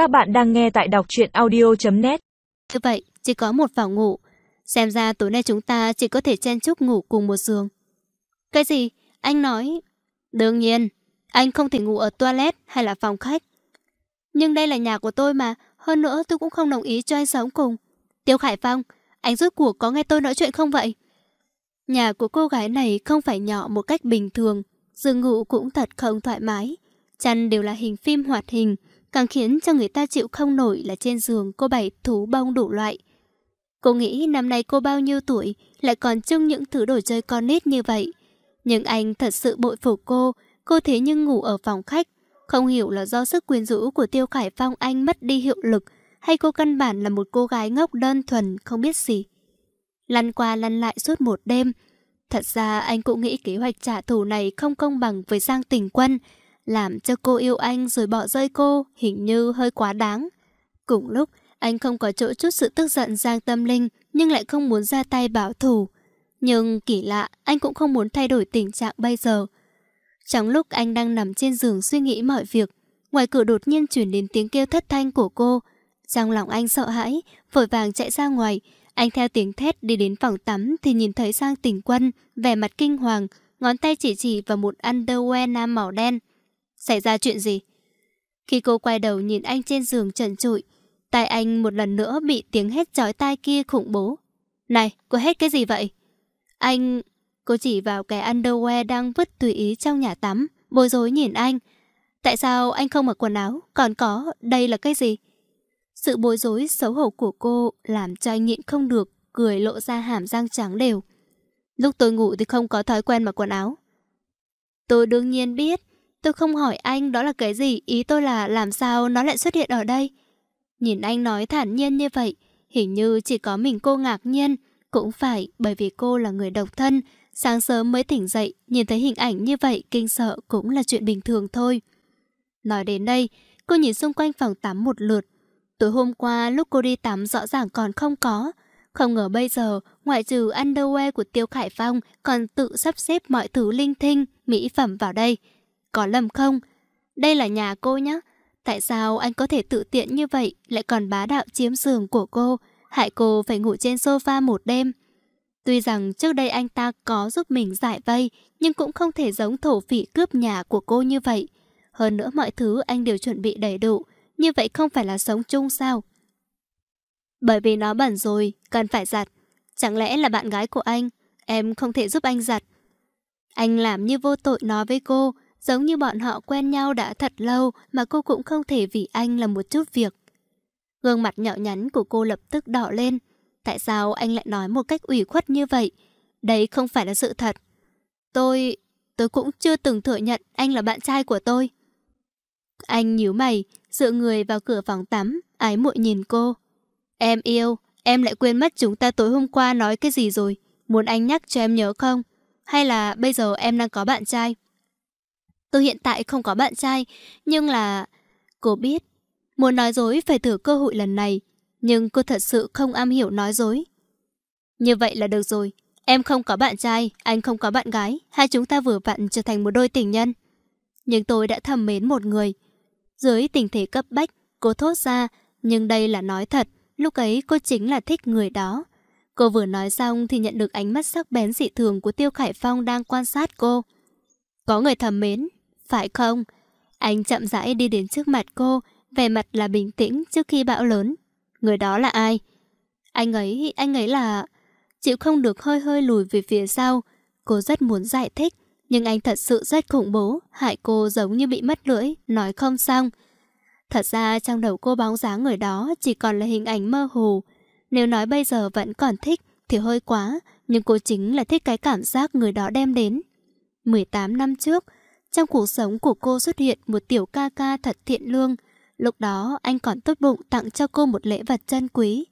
Các bạn đang nghe tại đọc truyện audio.net Như vậy, chỉ có một phòng ngủ. Xem ra tối nay chúng ta chỉ có thể chen chúc ngủ cùng một giường. Cái gì? Anh nói... Đương nhiên, anh không thể ngủ ở toilet hay là phòng khách. Nhưng đây là nhà của tôi mà, hơn nữa tôi cũng không đồng ý cho anh sống cùng. Tiêu Khải Phong, anh rốt cuộc có nghe tôi nói chuyện không vậy? Nhà của cô gái này không phải nhỏ một cách bình thường, giường ngủ cũng thật không thoải mái. Chăn đều là hình phim hoạt hình, càng khiến cho người ta chịu không nổi là trên giường cô bày thú bông đủ loại. Cô nghĩ năm nay cô bao nhiêu tuổi lại còn trưng những thứ đồ chơi con nít như vậy. Nhưng anh thật sự bội phục cô, cô thế nhưng ngủ ở phòng khách. Không hiểu là do sức quyến rũ của Tiêu Khải Phong anh mất đi hiệu lực hay cô căn bản là một cô gái ngốc đơn thuần không biết gì. Lăn qua lăn lại suốt một đêm. Thật ra anh cũng nghĩ kế hoạch trả thù này không công bằng với Giang Tình Quân, làm cho cô yêu anh rồi bỏ rơi cô hình như hơi quá đáng. Cùng lúc, anh không có chỗ chút sự tức giận Giang Tâm Linh nhưng lại không muốn ra tay bảo thủ. Nhưng kỳ lạ, anh cũng không muốn thay đổi tình trạng bây giờ. Trong lúc anh đang nằm trên giường suy nghĩ mọi việc, ngoài cửa đột nhiên chuyển đến tiếng kêu thất thanh của cô. Trong lòng anh sợ hãi, vội vàng chạy ra ngoài. Anh theo tiếng thét đi đến phòng tắm thì nhìn thấy Giang Tình Quân, vẻ mặt kinh hoàng, ngón tay chỉ chỉ vào một underwear nam màu đen. Xảy ra chuyện gì? Khi cô quay đầu nhìn anh trên giường trần trụi, tai anh một lần nữa bị tiếng hét chói tai kia khủng bố. Này, cô hét cái gì vậy? Anh... Cô chỉ vào cái underwear đang vứt tùy ý trong nhà tắm, bối rối nhìn anh. Tại sao anh không mặc quần áo? Còn có, đây là cái gì? Sự bối rối xấu hổ của cô làm cho anh nhịn không được, cười lộ ra hàm răng trắng đều. Lúc tôi ngủ thì không có thói quen mặc quần áo. Tôi đương nhiên biết, tôi không hỏi anh đó là cái gì, ý tôi là làm sao nó lại xuất hiện ở đây. Nhìn anh nói thản nhiên như vậy, hình như chỉ có mình cô ngạc nhiên, cũng phải bởi vì cô là người độc thân, sáng sớm mới tỉnh dậy, nhìn thấy hình ảnh như vậy kinh sợ cũng là chuyện bình thường thôi. Nói đến đây, cô nhìn xung quanh phòng tắm một lượt. Tối hôm qua lúc cô đi tắm rõ ràng còn không có. Không ngờ bây giờ, ngoại trừ underwear của Tiêu Khải Phong còn tự sắp xếp mọi thứ linh thinh mỹ phẩm vào đây. Có lầm không? Đây là nhà cô nhé. Tại sao anh có thể tự tiện như vậy lại còn bá đạo chiếm giường của cô, hại cô phải ngủ trên sofa một đêm? Tuy rằng trước đây anh ta có giúp mình giải vây, nhưng cũng không thể giống thổ phỉ cướp nhà của cô như vậy. Hơn nữa mọi thứ anh đều chuẩn bị đầy đủ, như vậy không phải là sống chung sao? Bởi vì nó bẩn rồi, cần phải giặt. Chẳng lẽ là bạn gái của anh, em không thể giúp anh giặt. Anh làm như vô tội nói với cô, giống như bọn họ quen nhau đã thật lâu mà cô cũng không thể vì anh là một chút việc. Gương mặt nhỏ nhắn của cô lập tức đỏ lên. Tại sao anh lại nói một cách ủy khuất như vậy? Đấy không phải là sự thật. Tôi... tôi cũng chưa từng thừa nhận anh là bạn trai của tôi. Anh nhíu mày, dựa người vào cửa phòng tắm, ái muội nhìn cô. Em yêu, em lại quên mất chúng ta tối hôm qua nói cái gì rồi. Muốn anh nhắc cho em nhớ không? Hay là bây giờ em đang có bạn trai? Tôi hiện tại không có bạn trai, nhưng là... Cô biết, muốn nói dối phải thử cơ hội lần này, nhưng cô thật sự không am hiểu nói dối. Như vậy là được rồi. Em không có bạn trai, anh không có bạn gái, hai chúng ta vừa vặn trở thành một đôi tình nhân. Nhưng tôi đã thầm mến một người. Dưới tình thế cấp bách, cô thốt ra, nhưng đây là nói thật, lúc ấy cô chính là thích người đó. Cô vừa nói xong thì nhận được ánh mắt sắc bén dị thường của Tiêu Khải Phong đang quan sát cô. Có người thầm mến, phải không? Anh chậm rãi đi đến trước mặt cô, vẻ mặt là bình tĩnh trước khi bão lớn. Người đó là ai? Anh ấy, anh ấy là... Chịu không được hơi hơi lùi về phía sau. Cô rất muốn giải thích, nhưng anh thật sự rất khủng bố, hại cô giống như bị mất lưỡi, nói không xong. Thật ra trong đầu cô bóng dáng người đó chỉ còn là hình ảnh mơ hồ. Nếu nói bây giờ vẫn còn thích thì hơi quá, nhưng cô chính là thích cái cảm giác người đó đem đến. 18 năm trước, trong cuộc sống của cô xuất hiện một tiểu ca ca thật thiện lương. Lúc đó, anh còn tốt bụng tặng cho cô một lễ vật chân quý.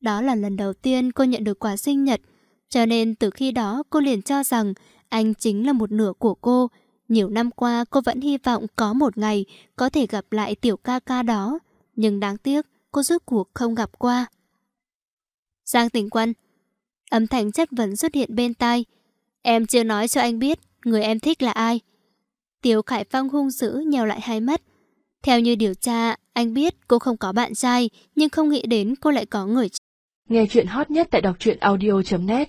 Đó là lần đầu tiên cô nhận được quà sinh nhật. Cho nên từ khi đó, cô liền cho rằng anh chính là một nửa của cô. Nhiều năm qua, cô vẫn hy vọng có một ngày có thể gặp lại tiểu ca ca đó. Nhưng đáng tiếc, cô rốt cuộc không gặp qua. Giang tỉnh quân, Âm thanh chất vấn xuất hiện bên tai. Em chưa nói cho anh biết người em thích là ai. Tiểu Khải Phong hung dữ nhèo lại hai mắt. Theo như điều tra, anh biết cô không có bạn trai, nhưng không nghĩ đến cô lại có người Nghe chuyện hot nhất tại đọc truyện audio.net